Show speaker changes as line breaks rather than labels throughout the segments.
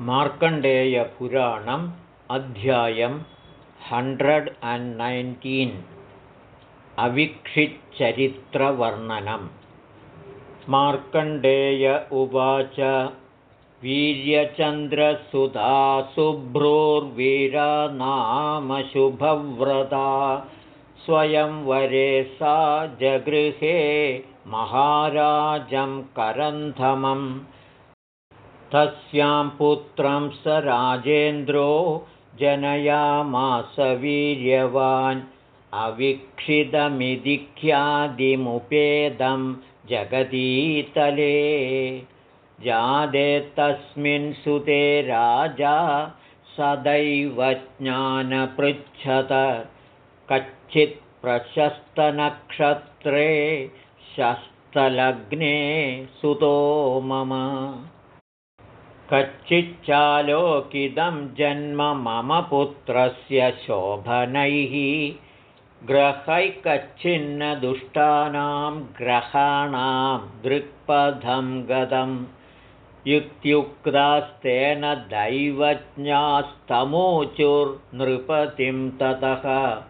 मार्कण्डेयपुराणम् अध्यायं hundred and nineteen अविक्षिच्चरित्रवर्णनं मार्कण्डेय उवाच वीर्यचन्द्रसुधासुभ्रूर्वीरा नाम शुभव्रता स्वयंवरे सा जगृहे महाराजं करन्धमम् तस्यां पुत्रं स राजेन्द्रो जनयामास वीर्यवान्। अवीक्षितमिति ख्यादिमुपेदं जगतीतले जादे तस्मिन् सुते राजा सदैव ज्ञानपृच्छत। कच्चित् प्रशस्तनक्षत्रे शस्तलग्ने सुतो मम कच्चिच्चालोकितं जन्म मम पुत्रस्य शोभनैः। ग्रहैकच्छिन्नदुष्टानां ग्रहाणां दृक्पथं गतं युक्त्युक्तास्तेन दैवज्ञास्तमूचुर्नृपतिं ततः।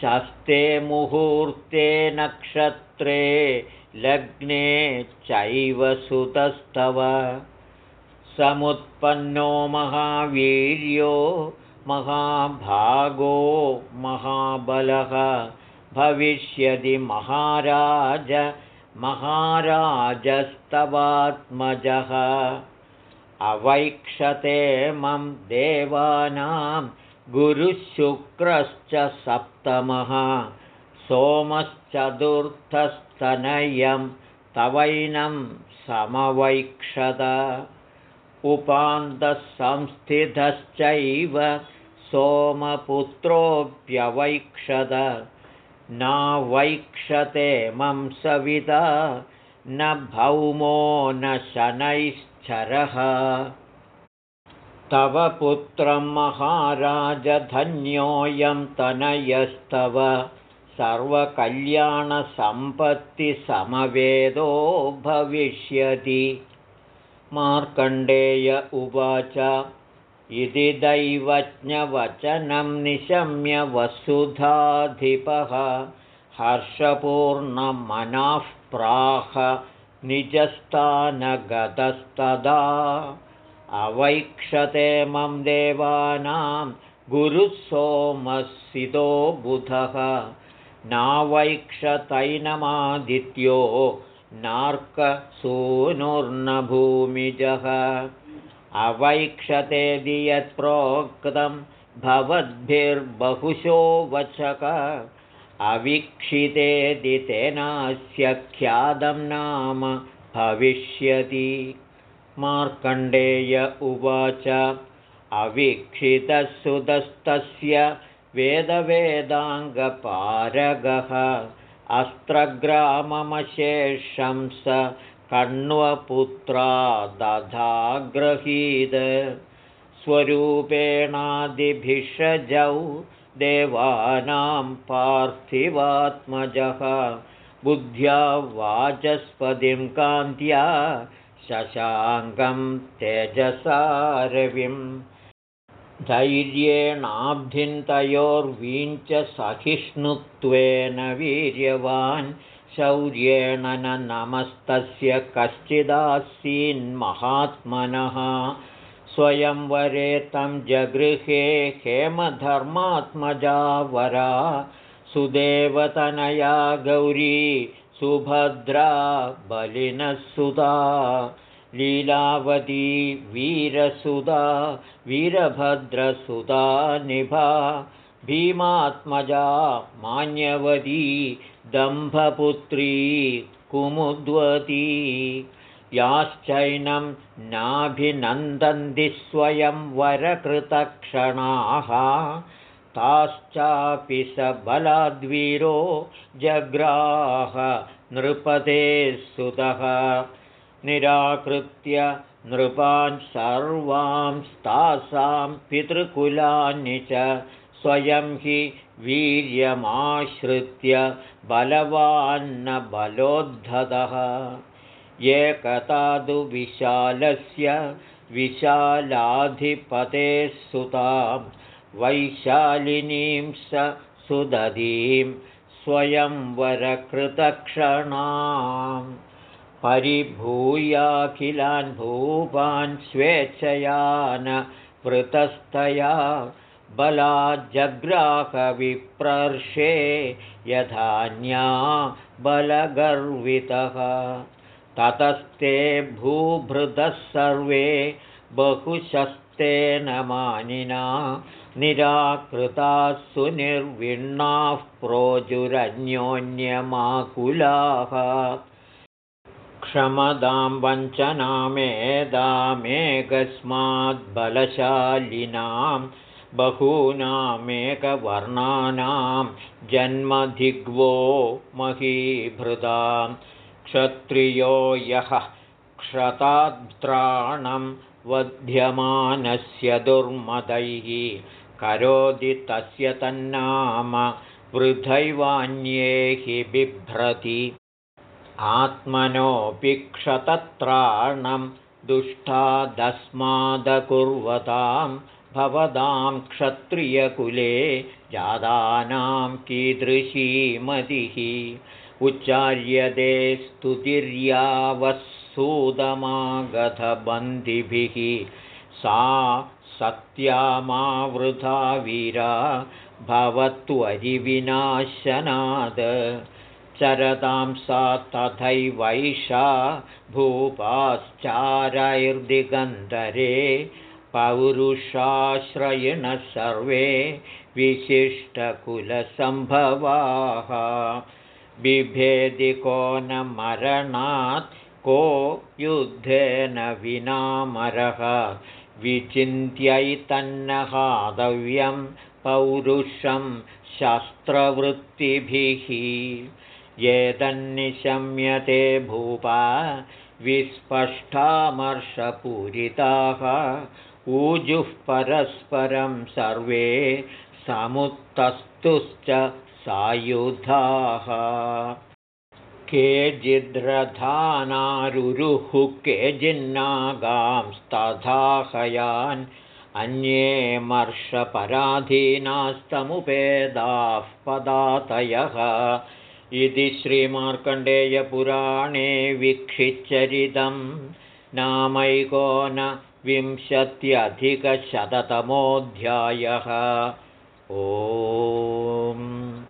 शस्ते मुहूर्ते नक्षत्रे लग्ने चैव सुतस्तव समुत्पन्नो महावीर्यो महाभागो महाबलः। भविष्यति महाराज महाराजस्तवात्मजः। अवैक्षते मम देवानां गुरुशुक्रश्च सप्तमः। सोमश्चतुर्थस्तनयं तवैनं समवैक्षत उपान्तसंस्थितश्चैव सोमपुत्रोऽप्यवैक्षत। नावैक्षते मं सविता न भौमो न शनैश्चरः। तव पुत्रं महाराजधन्योऽयं तनयस्तव। सर्वकल्याणसम्पत्तिसमवेदो भविष्यति मार्कण्डेय उवाच इति दैवज्ञवचनं निशम्य वसुधाधिपः हर्षपूर्णमनः प्राह निजस्थानगतस्तदा। अवैक्षते मम देवानां गुरुः बुधः नावैक्षतैनमादित्यो नार्कसूनुर्नभूमिजः। अवैक्षतेदि यत्प्रोक्तं भवद्भिर्बहुशो वचक। अवीक्षितेदि तेनास्य ख्यातं नाम भविष्यति। मार्कण्डेय उवाच अवीक्षितसुतस्तस्य वेदवेदाङ्गपारगः अस्त्रग्राममशेषं स कण्वपुत्रा दधाग्रहीद स्वरूपेणादिभिषजौ देवानां पार्थिवात्मजः। बुद्ध्या वाचस्पतिं कान्त्या शशाङ्कं तेजसारविम् धैर्येणाब्धिन्तयोर्वीञ्च सहिष्णुत्वेन वीर्यवान् शौर्येण न नमस्तस्य कश्चिदासीन्महात्मनः। स्वयंवरे तं जगृहे हेमधर्मात्मजा वरा। सुदेवतनया गौरी सुभद्रा बलिनः सुता लीलावती वीरसुधा वीरभद्रसुता निभा भीमात्मजा मान्यवती दम्भपुत्री कुमुद्वती। याश्चैनं नाभिनन्दन्ति स्वयं वरकृतक्षणाः। ताश्चापि स बलाद्वीरो जग्राह नृपते सुतः निराकृत्य नृपान् सर्वांस्तासां पितृकुलानि च स्वयं हि वीर्यमाश्रित्य बलवान्न बलोद्धतः एकता तु विशालस्य विशालाधिपतेः सुतां वैशालिनीं स सुदधीं स्वयंवरकृतक्षणां परिभूयाखिलान् भूपान् स्वेच्छयान वृतस्तया बलाज्जग्राहविप्रर्षे यथान्या बलगर्वितः। ततस्ते भूभृतः सर्वे बहुशस्तेन मानिना निराकृताः सुनिर्विण्णाः प्रोजुरन्योन्यमाकुलाः क्षमदां वञ्चनामेदामेकस्माद्बलशालिनां बहूनामेकवर्णानां जन्मधिग्वो महीभृतां क्षत्रियो यः क्षताद्राणं वध्यमानस्य दुर्मदैः करोति तस्य तन्नाम वृथैवान्ये हि बिभ्रति आत्मनोऽपि क्षतत्राणं दुष्टादस्मादकुर्वतां भवदां क्षत्रियकुले जादानां कीदृशीमतिः। उच्चार्यते स्तुतिर्यावत्सूदमागधबन्धिभिः। सा सत्यामावृथा वीरा भवत्वरिविनाशनाद चरतां सा तथैवैषा भूपाश्चारैर्दिगन्धरे पौरुषाश्रयिणः सर्वे विशिष्टकुलसम्भवाः। बिभेदि को न मरणात् को युद्धेन विनामरः। विचिन्त्यैतन्नहादव्यं पौरुषं शास्त्रवृत्तिभिः एतन्निशम्यते भूपा विस्पष्टामर्षपूरिताः ऊजुः परस्परं सर्वे समुत्तस्तुश्च सायुधाः। केचिद्रथानारुरुः केचिन्नागांस्तथाहयान् अन्ये मर्षपराधीनास्तमुपेदाः पदातयः इति श्रीमार्कण्डेयपुराणे वीक्षिचरितं नामैकोनविंशत्यधिकशततमोऽध्यायः। ओ